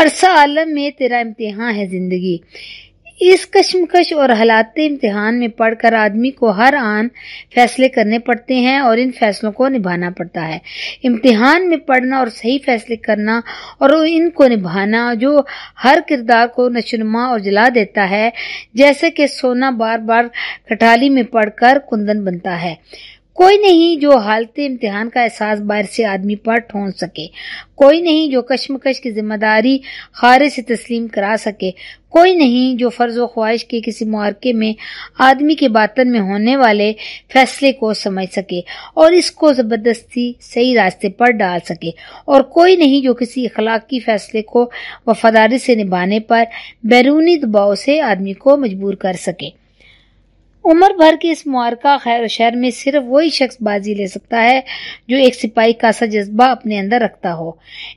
عرصہ عالم میں تیرا امتحان ہے زندگی۔ اس کشمکش اور حالات امتحان میں پڑھ کر آدمی کو ہر آن فیصلے کرنے پڑتے ہیں اور ان فیصلوں کو نبھانا پڑتا ہے۔ امتحان میں پڑھنا اور صحیح فیصلے کرنا اور ان کو نبھانا جو ہر کردار کو نشنما اور جلا دیتا ہے، جیسے کہ سونا بار بار کٹالی میں پڑھ کر کندن بنتا ہے۔ کوئی نہیں جو حالت امتحان کا احساس باہر سے آدمی پر ٹھون سکے۔ کوئی نہیں جو کشمکش کی ذمہ داری خارے سے تسلیم کرا سکے۔ کوئی نہیں جو فرض و خواہش کے کسی معرکے میں آدمی کے باطن میں ہونے والے فیصلے کو سمجھ سکے اور اس کو زبردستی صحیح راستے پر ڈال سکے۔ اور کوئی نہیں جو کسی اخلاقی فیصلے کو وفاداری سے نبھانے پر بیرونی دباؤ سے آدمی کو مجبور کر سکے۔ عمر بھر کے اس معرکہ خیر و شہر میں صرف وہی شخص بازی لے سکتا ہے جو ایک سپاہی کا سا جذبہ اپنے اندر رکھتا ہو۔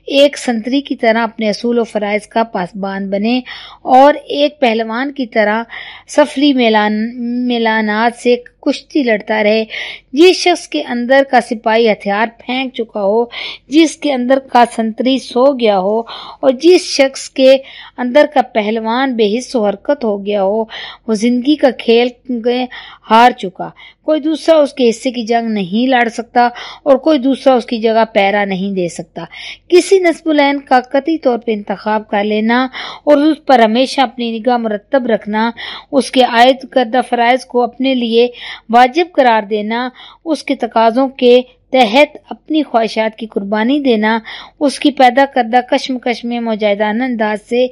ایک سنتری کی طرح اپنے اصول و فرائض کا پاسبان بنے اور ایک پہلوان کی طرح سفری میلانات سے کشتی لڑتا رہے۔ جس شخص کے اندر کا سپاہی ہتھیار پھینک چکا ہو، جس کے اندر کا سنتری سو گیا ہو، اور جس شخص کے اندر کا پہلوان بے حص و حرکت ہو گیا ہو، وہ زندگی کا کھیل ہار چکا۔ کوئی دوسرا اس کے حصے کی جنگ نہیں لڑ سکتا اور کوئی دوسرا اس کی جگہ پیرا نہیں دے سکتا۔ کسی نصب العین کا قطعی طور پہ انتخاب کر لینا اور اس پر ہمیشہ اپنی نگاہ مرتب رکھنا، اس کے عائد کردہ فرائض کو اپنے لیے واجب قرار دینا، اس کے تقاضوں کے تحت اپنی خواہشات کی قربانی دینا، اس کی پیدا کردہ کشم کش میں مجاہدانہ انداز سے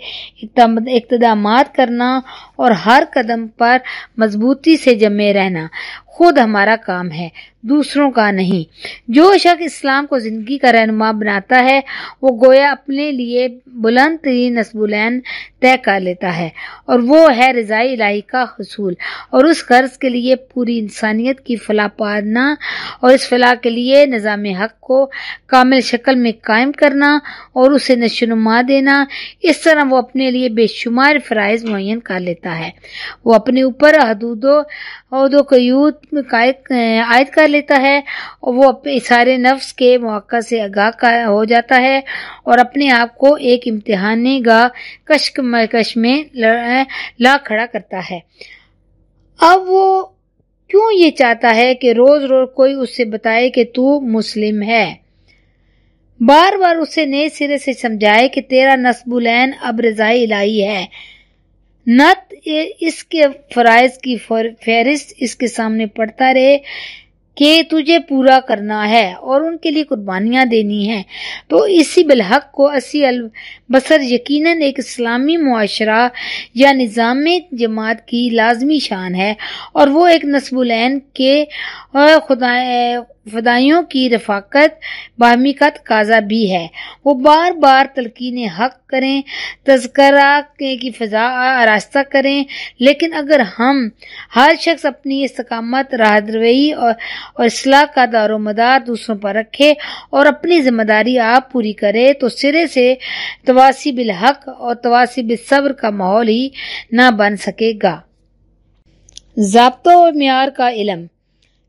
اقتدامات کرنا اور ہر قدم پر مضبوطی سے جمے رہنا۔ خود ہمارا کام ہے، دوسروں کا نہیں۔ جو شخص اسلام کو زندگی کا رہنما بناتا ہے، وہ گویا اپنے لیے بلند ترین نصب العین طے کر لیتا ہے، اور وہ ہے رضائی الہی کا حصول۔ اور اس قرض کے لیے پوری انسانیت کی فلاح پادنا اور اس فلاح کے لیے نظام حق کو کامل شکل میں قائم کرنا، اور اسے نشوونما دینا۔ اس طرح وہ اپنے لیے بے شمار فرائض معین کر لیتا ہے۔ وہ اپنے اوپر حدود و عہد و قیود عائد کر لیتا ہے اور وہ اشارے نفس کے موقع سے آگاہ ہو جاتا ہے اور اپنے آپ کو ایک امتحان گاہ کشک مرکش میں لا کھڑا کرتا ہے۔ اب وہ کیوں یہ چاہتا ہے کہ روز روز کوئی اس سے بتائے کہ تو مسلم ہے؟ بار بار اسے نئے سرے سے سمجھائے کہ تیرا نصب العین اب رضائی الہی ہے۔ نت اس کے فرائض کی فہرست اس کے سامنے پڑتا رہے کہ تجھے پورا کرنا ہے اور ان کے لیے قربانیاں دینی ہیں۔ تو اسی بالحق کو اسی البصر یقیناً ایک اسلامی معاشرہ یا نظام جماعت کی لازمی شان ہے اور وہ ایک نصب العین کے، خدا فدائیوں کی رفاقت باہمی کا تقاضا بھی ہے۔ وہ بار بار تلقین حق کریں، تذکرہ کی فضا آراستہ کریں، لیکن اگر ہم ہر شخص اپنی استقامت راحت روی اور اصلاح کا دار و مدار دوسروں پر رکھے اور اپنی ذمہ داری آپ پوری کرے، تو سرے سے تواسی بالحق اور تواسی بالصبر کا ماحول ہی نہ بن سکے گا۔ ضابطوں اور معیار کا علم۔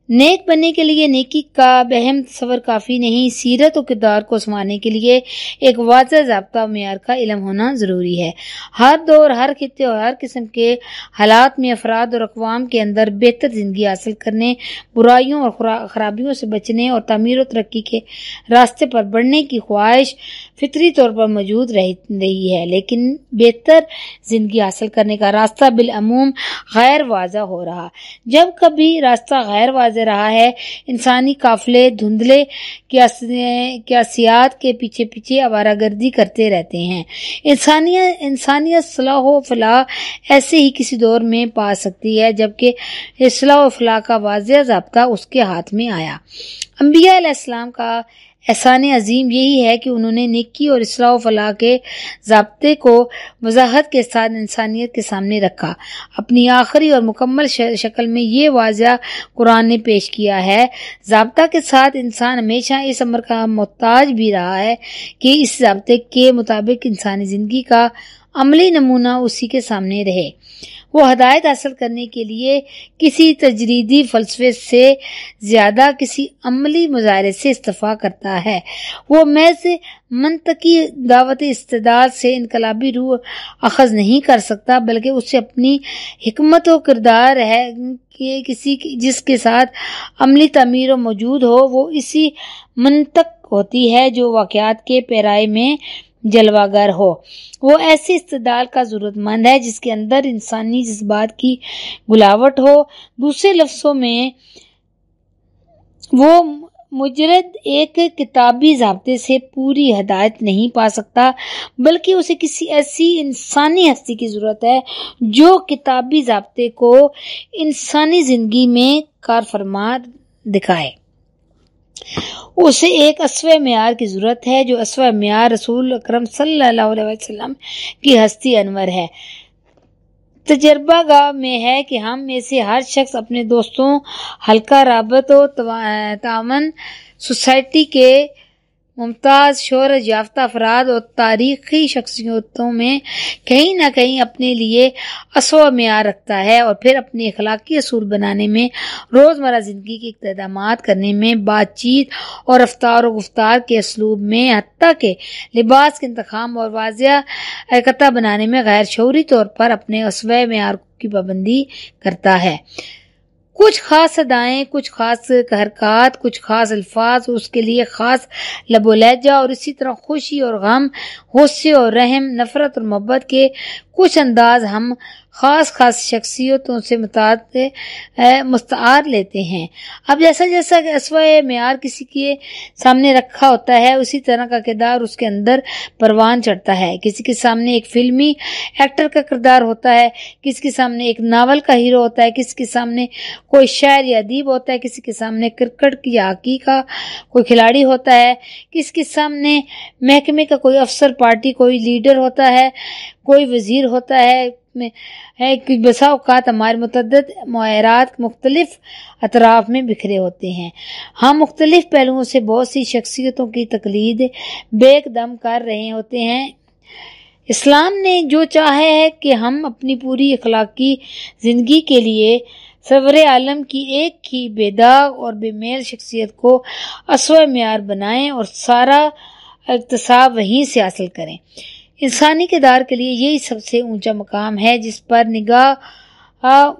نیک بننے کے لیے نیکی کا بہم تصور کافی نہیں، سیرت و کردار کو سنوانے کے لیے ایک واضح ضابطہ معیار کا علم ہونا ضروری ہے۔ ہر دور، ہر خطے اور ہر قسم کے حالات میں افراد اور اقوام کے اندر بہتر زندگی حاصل کرنے، برائیوں اور خرابیوں سے بچنے اور تعمیر و ترقی کے راستے پر بڑھنے کی خواہش فطری طور پر موجود رہی ہے، لیکن بہتر زندگی حاصل کرنے کا راستہ بالعموم غیر واضح ہو رہا۔ جب کبھی راستہ غیر واضح رہا ہے، انسانی قافلے دھندلے کیاسیات کے پیچھے پیچھے آوارہ گردی کرتے رہتے ہیں۔ انسانیت انسانیت صلاح و فلاح ایسے ہی کسی دور میں پا سکتی ہے، جبکہ اصلاح و فلاح کا واضح ضابطہ اس کے ہاتھ میں آیا۔ انبیاء علیہ السلام کا احسان عظیم یہی ہے کہ انہوں نے نکی اور اصلاح و فلاح کے ضابطے کو وضاحت کے ساتھ انسانیت کے سامنے رکھا۔ اپنی آخری اور مکمل شکل میں یہ واضح قرآن نے پیش کیا ہے۔ ضابطہ کے ساتھ انسان ہمیشہ اس عمر کا محتاج بھی رہا ہے کہ اس ضابطے کے مطابق انسانی زندگی کا عملی نمونہ اسی کے سامنے رہے۔ وہ ہدایت حاصل کرنے کے لیے کسی تجریدی فلسفے سے زیادہ کسی عملی مظاہرے سے استفاع کرتا ہے۔ وہ محض منطقی دعوت استداد سے انقلابی روح اخذ نہیں کر سکتا، بلکہ اسے اپنی حکمت و کردار ہے کہ کسی جس کے ساتھ عملی تعمیر و موجود ہو، وہ اسی منطق ہوتی ہے جو واقعات کے پیرائے میں جلوہ گر ہو۔ وہ ایسی استدال کا ضرورت مند ہے جس کے اندر انسانی جذبات کی گلاوٹ ہو۔ دوسرے لفظوں میں، وہ مجرد ایک کتابی ضابطے سے پوری ہدایت نہیں پا سکتا، بلکہ اسے کسی ایسی انسانی ہستی کی ضرورت ہے جو کتابی ضابطے کو انسانی زندگی میں کار فرما دکھائے۔ اسے ایک اسوہ معیار کی ضرورت ہے، جو اسوہ معیار رسول اکرم صلی اللہ علیہ وسلم کی ہستی انور ہے۔ تجربہ گاہ میں ہے کہ ہم میں سے ہر شخص اپنے دوستوں ہلکا رابط و تعاون سوسائٹی کے ممتاز شہرت یافتہ افراد اور تاریخی شخصیتوں میں کہیں نہ کہیں اپنے لیے اسو معیار رکھتا ہے اور پھر اپنے اخلاقی اصول بنانے میں، روزمرہ زندگی کے اقتدامات کرنے میں، بات چیت اور رفتار و گفتار کے اسلوب میں، حتیٰ کہ لباس کے انتخاب اور واضح قطع بنانے میں غیر شعوری طور پر اپنے اسوہ معیار کی پابندی کرتا ہے۔ کچھ خاص ادائیں، کچھ خاص حرکات، کچھ خاص الفاظ، اس کے لیے خاص لب و لہجہ اور اسی طرح خوشی اور غم، غصے اور رحم، نفرت اور محبت کے کچھ انداز ہم خاص خاص شخصیتوں سے مستعار لیتے ہیں۔ اب جیسا جیسا کہ اسوہ معیار کسی کے سامنے رکھا ہوتا ہے، اسی طرح کا کردار اس کے اندر پروان چڑھتا ہے۔ کسی کے سامنے ایک فلمی ایکٹر کا کردار ہوتا ہے، کسی کے سامنے ایک ناول کا ہیرو ہوتا ہے، کسی کے سامنے کوئی شاعر یا ادیب ہوتا ہے، کسی کے سامنے کرکٹ یا ہاکی کا کوئی کھلاڑی ہوتا ہے، کسی کے سامنے محکمے کا کوئی افسر، پارٹی، کوئی لیڈر ہوتا ہے، کوئی وزیر ہوتا ہے ہے کہ بسا اوقات ہمارے متعدد معیارات مختلف اطراف میں بکھرے ہوتے ہیں۔ ہم مختلف پہلوؤں سے بہت سی شخصیتوں کی تقلید بیک دم کر رہے ہوتے ہیں۔ اسلام نے جو چاہے ہے کہ ہم اپنی پوری اخلاقی زندگی کے لیے صبر عالم کی ایک ہی بے داغ اور بے میل شخصیت کو اسو معیار بنائیں اور سارا اقتصاب وہیں سے حاصل کریں۔ انسانی کردار کے لیے یہی سب سے اونچا مقام ہے، جس پر نگاہ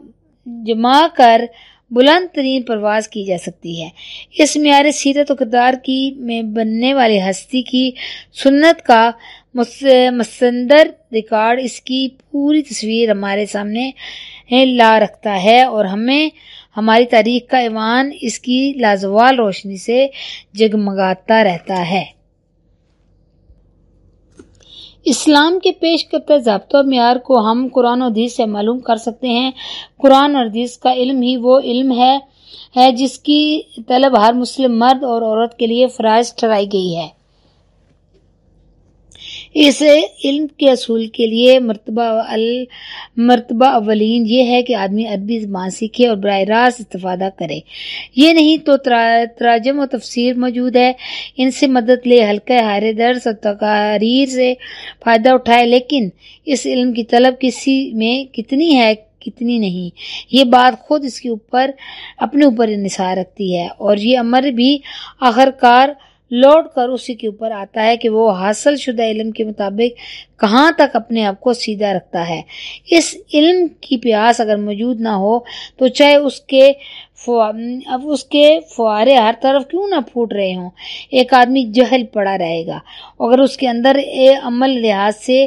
جما کر بلند ترین پرواز کی جا سکتی ہے۔ اس معیار سیرت و کردار کی میں بننے والی ہستی کی سنت کا مسندر ریکارڈ اس کی پوری تصویر ہمارے سامنے لا رکھتا ہے اور ہمیں ہماری تاریخ کا ایوان اس کی لازوال روشنی سے جگمگاتا رہتا ہے۔ اسلام کے پیش کرتے ضابطہ معیار کو ہم قرآن و حدیث سے معلوم کر سکتے ہیں۔ قرآن اور حدیث کا علم ہی وہ علم ہے ہے جس کی طلب ہر مسلم مرد اور عورت کے لیے فرائض ٹھہرائی گئی ہے۔ اس علم کے اصول کے لیے مرتبہ مرتبہ اولین یہ ہے کہ آدمی عربی زبان سیکھے اور براہ راست استفادہ کرے۔ یہ نہیں تو تراجم و تفسیر موجود ہے۔ ان سے مدد لے، ہلکے ہارے درس اور تقاریر سے فائدہ اٹھائے، لیکن اس علم کی طلب کسی میں کتنی ہے، کتنی نہیں۔ یہ بات خود اس کے اوپر، اپنے اوپر انحصار رکھتی ہے۔ اور یہ امر بھی آخرکار لوٹ کر اسی کے اوپر آتا ہے کہ وہ حاصل شدہ علم کے مطابق کہاں تک اپنے آپ کو سیدھا رکھتا ہے۔ اس علم کی پیاس اگر موجود نہ ہو تو چاہے اس کے اب اس کے فوارے ہر طرف کیوں نہ پھوٹ رہے ہوں۔ ایک آدمی جہل پڑا رہے گا۔ اگر اس کے اندر اے عمل لحاظ سے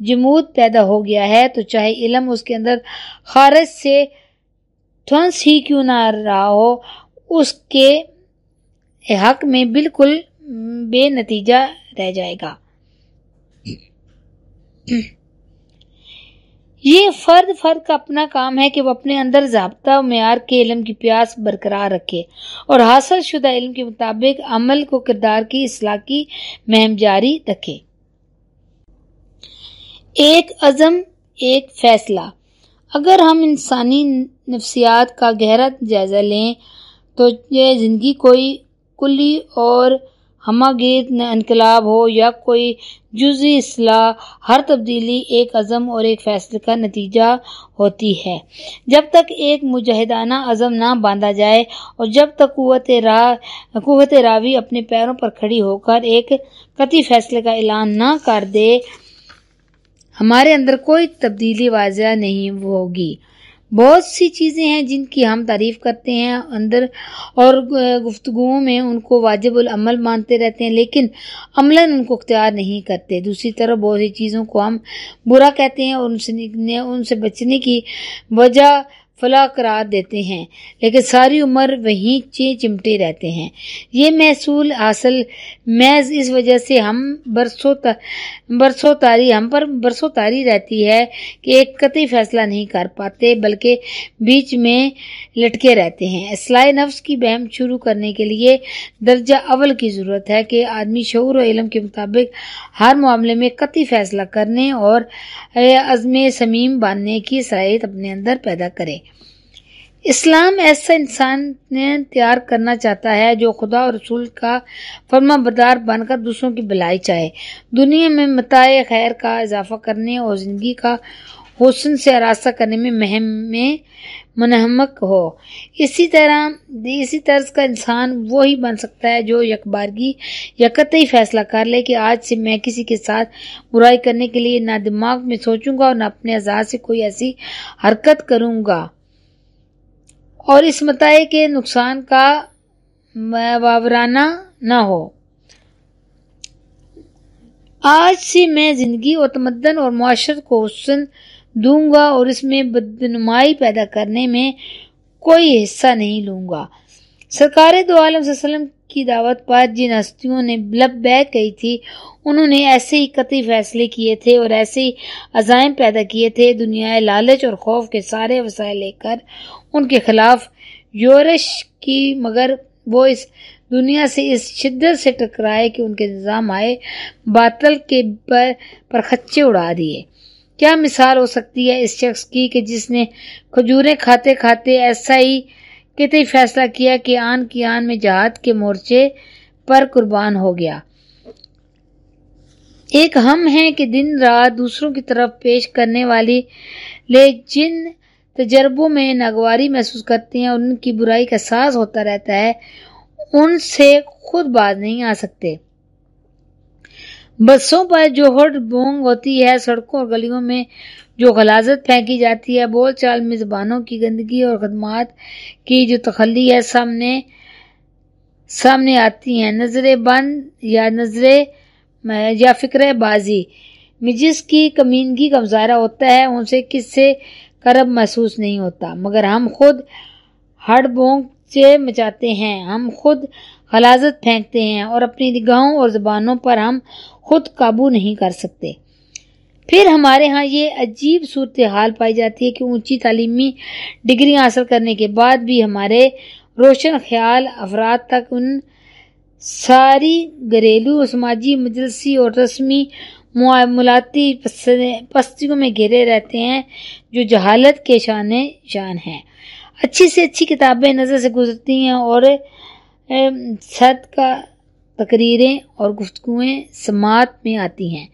جمود پیدا ہو گیا ہے تو چاہے علم اس کے اندر خارج سے ٹھنس ہی کیوں نہ رہا ہو، اس کے حق میں بالکل بے نتیجہ رہ جائے گا۔ یہ فرد فرد کا اپنا کام ہے کہ وہ اپنے اندر ضابطہ معیار کے علم کی پیاس برقرار رکھے اور حاصل شدہ علم کے مطابق عمل کو کردار کی اصلاح کی مہم جاری رکھے۔ ایک عزم، ایک فیصلہ۔ اگر ہم انسانی نفسیات کا گہرا جائزہ لیں تو یہ زندگی کوئی کلی اور ہماگیر انقلاب ہو یا کوئی جزی اصلاح، ہر تبدیلی ایک عزم اور ایک فیصلے کا نتیجہ ہوتی ہے۔ جب تک ایک مجاہدانہ عزم نہ باندھا جائے اور جب تک قوت قوت راوی اپنے پیروں پر کھڑی ہو کر ایک قطعی فیصلے کا اعلان نہ کر دے، ہمارے اندر کوئی تبدیلی واضح نہیں ہوگی۔ بہت سی چیزیں ہیں جن کی ہم تعریف کرتے ہیں اندر اور گفتگو میں ان کو واجب العمل مانتے رہتے ہیں، لیکن عملاً ان کو اختیار نہیں کرتے۔ دوسری طرف بہت سی چیزوں کو ہم برا کہتے ہیں اور ان سے ان سے بچنے کی وجہ فلاں قرار دیتے ہیں، لیکن ساری عمر وہیں چی چمٹے رہتے ہیں۔ یہ محصول حاصل محض اس وجہ سے ہم برسوں برسوں تاری، ہم پر برسوں تاری رہتی ہے کہ ایک قطعی فیصلہ نہیں کر پاتے، بلکہ بیچ میں لٹکے رہتے ہیں۔ اصلاح نفس کی بہم شروع کرنے کے لیے درجہ اول کی ضرورت ہے کہ آدمی شعور و علم کے مطابق ہر معاملے میں قطعی فیصلہ کرنے اور عزم سمیم باندھنے کی صلاحیت اپنے اندر پیدا کرے۔ اسلام ایسا انسان نے تیار کرنا چاہتا ہے جو خدا اور رسول کا فرما بردار بن کر دوسروں کی بلائی چاہے۔ دنیا میں متاع خیر کا اضافہ کرنے اور زندگی کا حسن سے آراستہ کرنے میں مہم میں منہمک ہو۔ اسی طرح اسی طرز کا انسان وہی بن سکتا ہے جو یکبارگی یا قطعی فیصلہ کر لے کہ آج سے میں کسی کے ساتھ برائی کرنے کے لیے نہ دماغ میں سوچوں گا اور نہ اپنے اعزاز سے کوئی ایسی حرکت کروں گا۔ اور اس متع کے نقصان کا واورانہ نہ ہو۔ آج سے میں زندگی اور تمدن اور معاشرت کو حسن دوں گا اور اس میں بدنمائی پیدا کرنے میں کوئی حصہ نہیں لوں گا۔ سرکار دو عالم صلی اللہ علیہ وسلم کی دعوت پر جن ہستیوں نے لب بیک کہی تھی۔ انہوں نے ایسے ہی قطعی فیصلے کیے تھے اور ایسے ہی عزائم پیدا کیے تھے۔ دنیا لالچ اور خوف کے سارے وسائل لے کر ان کے خلاف یورش کی، مگر وہ اس دنیا سے اس شدت سے ٹکرائے کہ ان کے نظام آئے، باطل کے پر خچے اڑا دیے۔ کیا مثال ہو سکتی ہے اس شخص کی کہ جس نے کھجوریں کھاتے کھاتے ایسا ہی کتنے فیصلہ کیا کہ آن کی آن میں جہاد کے مورچے پر قربان ہو گیا؟ ایک ہم ہیں کہ دن رات دوسروں کی طرف پیش کرنے والی لے جن تجربوں میں ناگواری محسوس کرتے ہیں اور ان کی برائی کا ساز ہوتا رہتا ہے، ان سے خود باز نہیں آ سکتے۔ بسوں پر جو ہٹ بونگ ہوتی ہے، سڑکوں اور گلیوں میں جو غلازت پھینکی جاتی ہے، بول چال میں زبانوں کی گندگی اور خدمات کی جو تخلی ہے، سامنے سامنے آتی ہیں۔ نظر بند یا نظر یا فکر بازی۔ میں جس کی کمینگی کا مظاہرہ ہوتا ہے، ان سے کس سے کرب محسوس نہیں ہوتا، مگر ہم خود ہڑ بونک سے مچاتے ہیں، ہم خود غلازت پھینکتے ہیں اور اپنی نگاہوں اور زبانوں پر ہم خود قابو نہیں کر سکتے۔ پھر ہمارے ہاں یہ عجیب صورتحال پائی جاتی ہے کہ اونچی تعلیمی ڈگری حاصل کرنے کے بعد بھی ہمارے روشن خیال افراد تک ان ساری گھریلو، سماجی، مجلسی اور رسمی معاملاتی پستیوں میں گھیرے رہتے ہیں، جو جہالت کے شان شان ہیں۔ اچھی سے اچھی کتابیں نظر سے گزرتی ہیں اور صد کا تقریریں اور گفتگویں سماعت میں آتی ہیں۔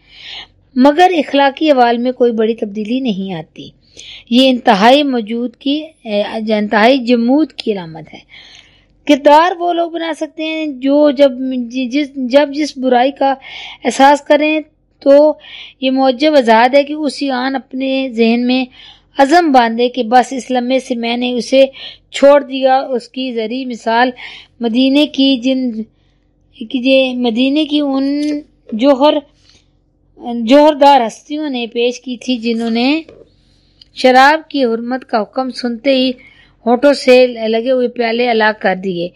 مگر اخلاقی حوال میں کوئی بڑی تبدیلی نہیں آتی۔ یہ انتہائی موجود کی انتہائی جمود کی علامت ہے۔ کردار وہ لوگ بنا سکتے ہیں جو جب جس جب جس برائی کا احساس کریں تو یہ معجب آزاد ہے کہ اسی آن اپنے ذہن میں عزم باندھے کہ بس اس لمحے سے میں نے اسے چھوڑ دیا۔ اس کی ذریع مثال مدینے کی جن مدینے کی ان جوہر جوہردار ہستیوں نے پیش کی تھی جنہوں نے شراب کی حرمت کا حکم سنتے ہی ہوٹوں سے لگے ہوئے پیالے الگ کر دیے۔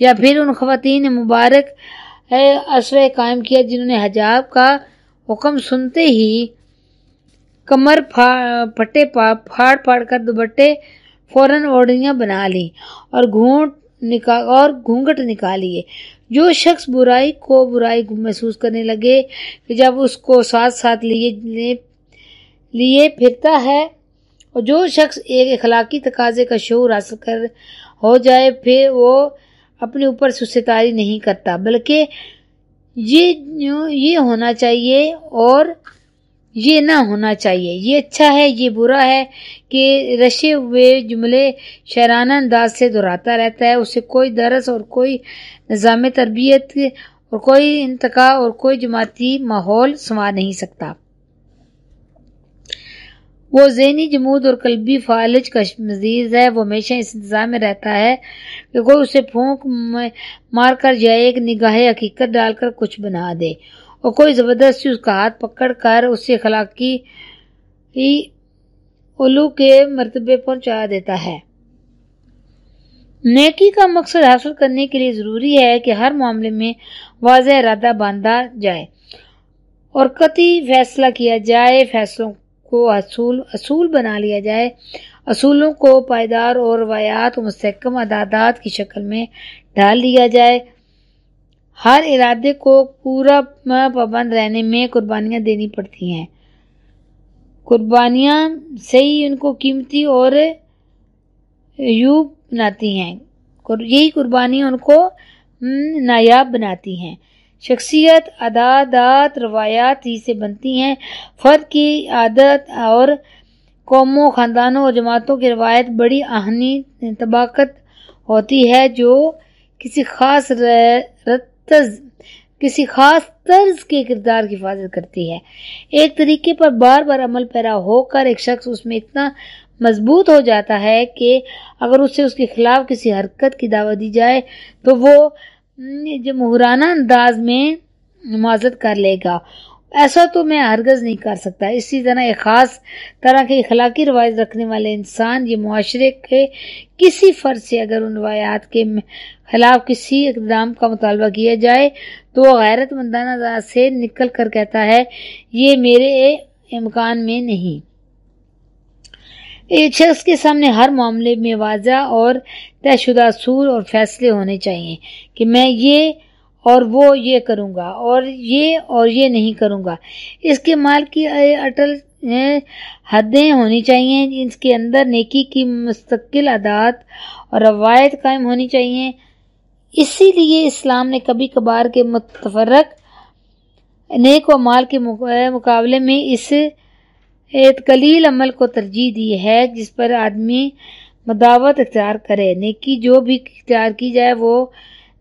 یا پھر ان خواتین مبارک اثر قائم کیا جنہوں نے حجاب کا حکم سنتے ہی کمر پھٹے پھاڑ پھاڑ کر دوبٹے فوراً اوڑیاں بنا لی اور گھونٹ نکال اور گھونگٹ نکالیے جو شخص برائی کو برائی محسوس کرنے لگے کہ جب اس کو ساتھ ساتھ لیے لیے پھرتا ہے اور جو شخص ایک اخلاقی تقاضے کا شعور حاصل کر ہو جائے، پھر وہ اپنے اوپر سے تاری نہیں کرتا، بلکہ یہ ہونا چاہیے اور یہ نہ ہونا چاہیے۔ یہ اچھا ہے، یہ برا ہے کہ رشے ہوئے جملے شرانہ انداز سے دہراتا رہتا ہے، اسے کوئی درس اور کوئی نظام تربیت اور کوئی انتقا اور کوئی جماعتی ماحول سنوا نہیں سکتا۔ وہ ذہنی جمود اور قلبی فالج کا مزید ہے، وہ ہمیشہ اس انتظام میں رہتا ہے کہ کوئی اسے پھونک مار کر یا ایک نگاہ حقیقت ڈال کر کچھ بنا دے اور کوئی زبردستی اس کا ہاتھ پکڑ کر اسے اخلاقی الو کے مرتبے پہنچا دیتا ہے۔ نیکی کا مقصد حاصل کرنے کے لیے ضروری ہے کہ ہر معاملے میں واضح ارادہ باندھا جائے اور قطعی فیصلہ کیا جائے، فیصلوں کو اصول اصول بنا لیا جائے۔ اصولوں کو پائیدار اور روایات و مستحکم عدادات کی شکل میں ڈال لیا جائے۔ ہر ارادے کو پورا پابند رہنے میں قربانیاں دینی پڑتی ہیں۔ قربانیاں صحیح ان کو قیمتی اور یوب بناتی ہیں۔ یہی قربانیاں ان کو نایاب بناتی ہیں۔ شخصیت، عدادات، روایات ہی سے بنتی ہیں۔ فرد کی عادت اور قوموں، خاندانوں اور جماعتوں کی روایت بڑی آہنی، طباقت ہوتی ہے جو کسی خاص رتز، کسی خاص طرز کے کردار کی حفاظت کرتی ہے۔ ایک طریقے پر بار بار عمل پیرا ہو کر ایک شخص اس میں اتنا مضبوط ہو جاتا ہے کہ اگر اسے اس کے خلاف کسی حرکت کی دعوت دی جائے تو وہ جمہورانہ انداز میں معذت کر لے گا، ایسا تو میں ہرگز نہیں کر سکتا۔ اسی طرح ایک خاص طرح کی اخلاقی روایت رکھنے والے انسان، یہ معاشرے کے کسی فرد سے اگر ان روایات کے خلاف کسی اقدام کا مطالبہ کیا جائے تو وہ غیرت مندانہ سے نکل کر کہتا ہے، یہ میرے امکان میں نہیں۔ ایک شخص کے سامنے ہر معاملے میں واضح اور طے شدہ اصول اور فیصلے ہونے چاہیے کہ میں یہ اور وہ یہ کروں گا اور یہ اور یہ نہیں کروں گا۔ اس کے مال کی اٹل حدیں ہونی چاہیے۔ اس کے اندر نیکی کی مستقل عادات اور روایت قائم ہونی چاہیے۔ اسی لیے اسلام نے کبھی کبھار کے متفرق نیک و مال کے مقابلے میں اس کلیل عمل کو ترجیح دی ہے جس پر آدمی مداوت اختیار کرے۔ نیکی جو بھی اختیار کی جائے، وہ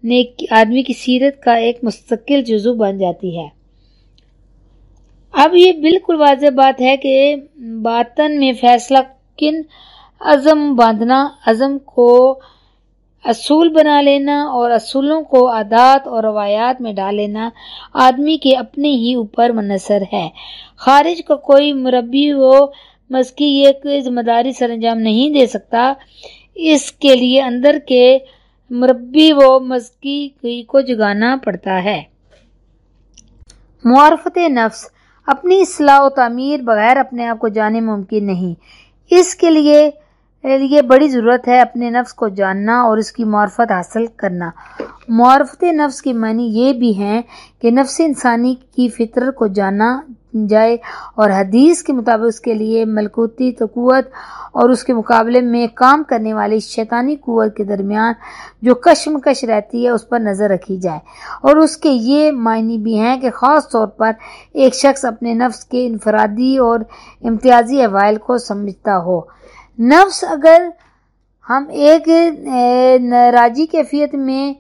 نیکی، آدمی کی سیرت کا ایک مستقل جزو بن جاتی ہے۔ اب یہ بالکل واضح بات ہے کہ باطن میں فیصلہ کن عزم باندھنا، عزم کو اصول بنا لینا اور اصولوں کو عادات اور روایات میں ڈال لینا آدمی کے اپنے ہی اوپر منحصر ہے۔ خارج کا کوئی مربی وہ مسکی یہ ذمہ داری سر انجام نہیں دے سکتا۔ اس کے لیے اندر کے مربی و مسکی کو جگانا پڑتا ہے۔ معرفت نفس، اپنی اصلاح و تعمیر بغیر اپنے آپ کو جانے ممکن نہیں۔ اس کے لیے لیے بڑی ضرورت ہے اپنے نفس کو جاننا اور اس کی معرفت حاصل کرنا۔ معرفت نفس کی معنی یہ بھی ہیں کہ نفس انسانی کی فطرت کو جانا جائے اور حدیث کے مطابق اس کے لیے ملکوتی قوت اور اس کے مقابلے میں کام کرنے والی شیطانی قوت کے درمیان جو کشمکش رہتی ہے اس پر نظر رکھی جائے۔ اور اس کے یہ معنی بھی ہیں کہ خاص طور پر ایک شخص اپنے نفس کے انفرادی اور امتیازی اوائل کو سمجھتا ہو۔ نفس اگر ہم ایک راجی کیفیت میں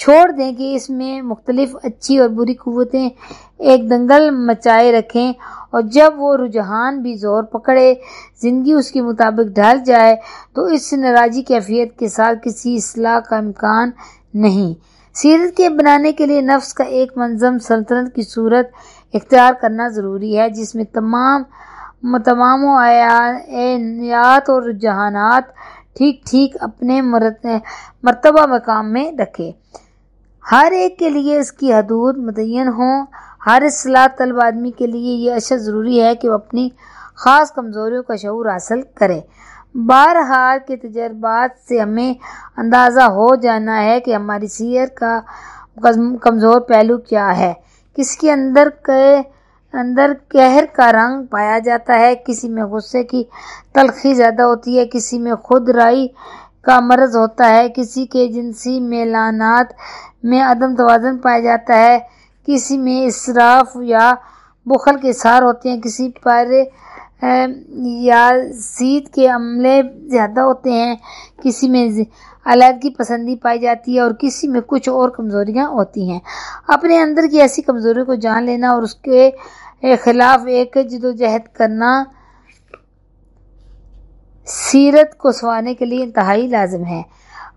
چھوڑ دیں کہ اس میں مختلف اچھی اور بری قوتیں ایک دنگل مچائے رکھیں اور جب وہ رجحان بھی زور پکڑے، زندگی اس کے مطابق ڈھل جائے، تو اس ناراضی کیفیت کے ساتھ کسی اصلاح کا امکان نہیں۔ سیرت کے بنانے کے لیے نفس کا ایک منظم سلطنت کی صورت اختیار کرنا ضروری ہے، جس میں تمام تمام آیات اور رجحانات ٹھیک ٹھیک اپنے مرتبہ مقام میں رکھے۔ ہر ایک کے لیے اس کی حدود متعین ہوں۔ ہر اصلاح طلب آدمی کے لیے یہ اشد ضروری ہے کہ وہ اپنی خاص کمزوریوں کا شعور حاصل کرے۔ بہرحال کے تجربات سے ہمیں اندازہ ہو جانا ہے کہ ہماری سیر کا کمزور پہلو کیا ہے۔ کس کے اندر کے اندر قہر کا رنگ پایا جاتا ہے۔ کسی میں غصے کی تلخی زیادہ ہوتی ہے، کسی میں خود رائی کا مرض ہوتا ہے۔ کسی کے جنسی میلانات میں عدم توازن پایا جاتا ہے۔ کسی میں اسراف یا بخل کے سار ہوتے ہیں۔ کسی پر یا سیت کے عملے زیادہ ہوتے ہیں، کسی میں علیحدگی پسندی پائی جاتی ہے اور کسی میں کچھ اور کمزوریاں ہوتی ہیں۔ اپنے اندر کی ایسی کمزوری کو جان لینا اور اس کے خلاف ایک جد و جہد کرنا سیرت کو سنوانے کے لیے انتہائی لازم ہے۔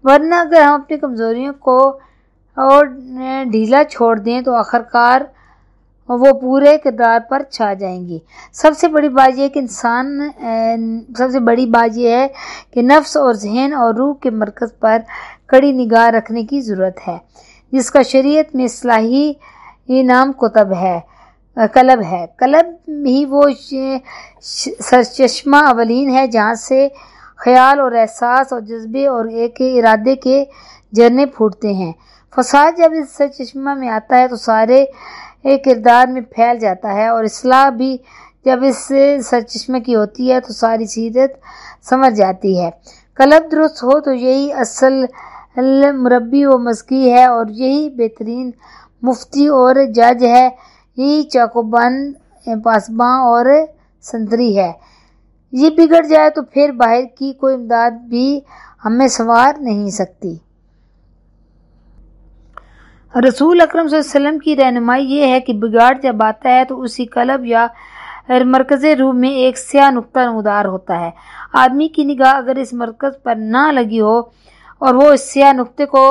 ورنہ اگر ہم اپنی کمزوریوں کو اور ڈھیلا چھوڑ دیں تو آخرکار وہ پورے کردار پر چھا جائیں گی۔ سب سے بڑی بات یہ کہ انسان سب سے بڑی بات یہ ہے کہ نفس اور ذہن اور روح کے مرکز پر کڑی نگاہ رکھنے کی ضرورت ہے، جس کا شریعت میں اصلاحی نام کتب ہے کلب ہے۔ کلب ہی وہ سرچشمہ اولین ہے جہاں سے خیال اور احساس اور جذبے اور ایک ارادے کے جھرنے پھوٹتے ہیں۔ فساد جب اس سرچشمہ میں آتا ہے تو سارے کردار میں پھیل جاتا ہے اور اصلاح بھی جب اس سرچشمے کی ہوتی ہے تو ساری سیرت سمجھ جاتی ہے۔ قلب درست ہو تو یہی اصل مربی و مسکی ہے اور یہی بہترین مفتی اور جج ہے۔ یہی چاقو بند پاسباں اور سنتری ہے۔ یہ بگڑ جائے تو پھر باہر کی کوئی امداد بھی ہمیں سنوار نہیں سکتی۔ رسول اکرم صلی اللہ علیہ وسلم کی رہنمائی یہ ہے کہ بگاڑ جب آتا ہے تو اسی قلب یا مرکز روح میں ایک سیاہ نقطہ نمودار ہوتا ہے۔ آدمی کی نگاہ اگر اس مرکز پر نہ لگی ہو اور وہ اس سیاہ نقطے کو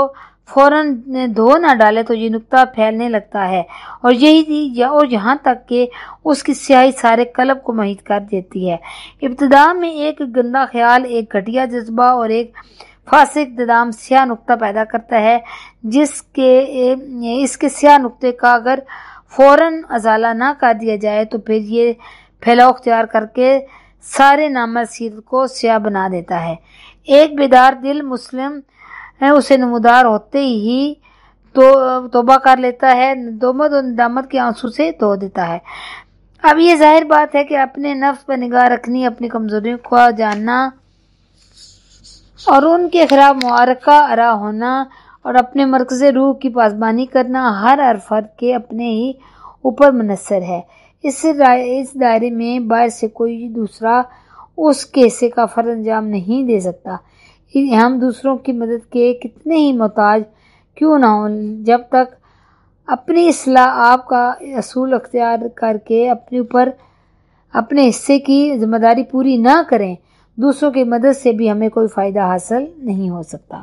فوراً دھو نہ ڈالے تو یہ نقطہ پھیلنے لگتا ہے۔ اور یہی اور یہاں تک کہ اس کی سیاہی سارے قلب کو محیط کر دیتی ہے۔ ابتدا میں ایک گندا خیال، ایک گھٹیا جذبہ اور ایک فاسق اقتدام سیاہ نقطہ پیدا کرتا ہے، جس کے، اس کے سیاہ نقطے کا اگر فوراً ازالہ نہ کر دیا جائے تو پھر یہ پھیلاؤ اختیار کر کے سارے نامہ سیرت کو سیاہ بنا دیتا ہے۔ ایک بیدار دل مسلم اسے نمودار ہوتے ہی تو، توبہ کر لیتا ہے، دومت و ندامت کے آنسو سے دھو دیتا ہے۔ اب یہ ظاہر بات ہے کہ اپنے نفس پر نگاہ رکھنی، اپنی کمزوریوں کو جاننا اور ان کے خلاف معارکہ ارا ہونا اور اپنے مرکز روح کی پاسبانی کرنا ہر ہر فرد کے اپنے ہی اوپر منحصر ہے۔ اس اس دائرے میں باہر سے کوئی دوسرا اس کے حصے کا فرض انجام نہیں دے سکتا۔ ہم دوسروں کی مدد کے کتنے ہی محتاج کیوں نہ ہوں، جب تک اپنی اصلاح آپ کا اصول اختیار کر کے اپنے اوپر، اپنے حصے کی ذمہ داری پوری نہ کریں۔ دوسروں کی مدد سے بھی ہمیں کوئی فائدہ حاصل نہیں ہو سکتا۔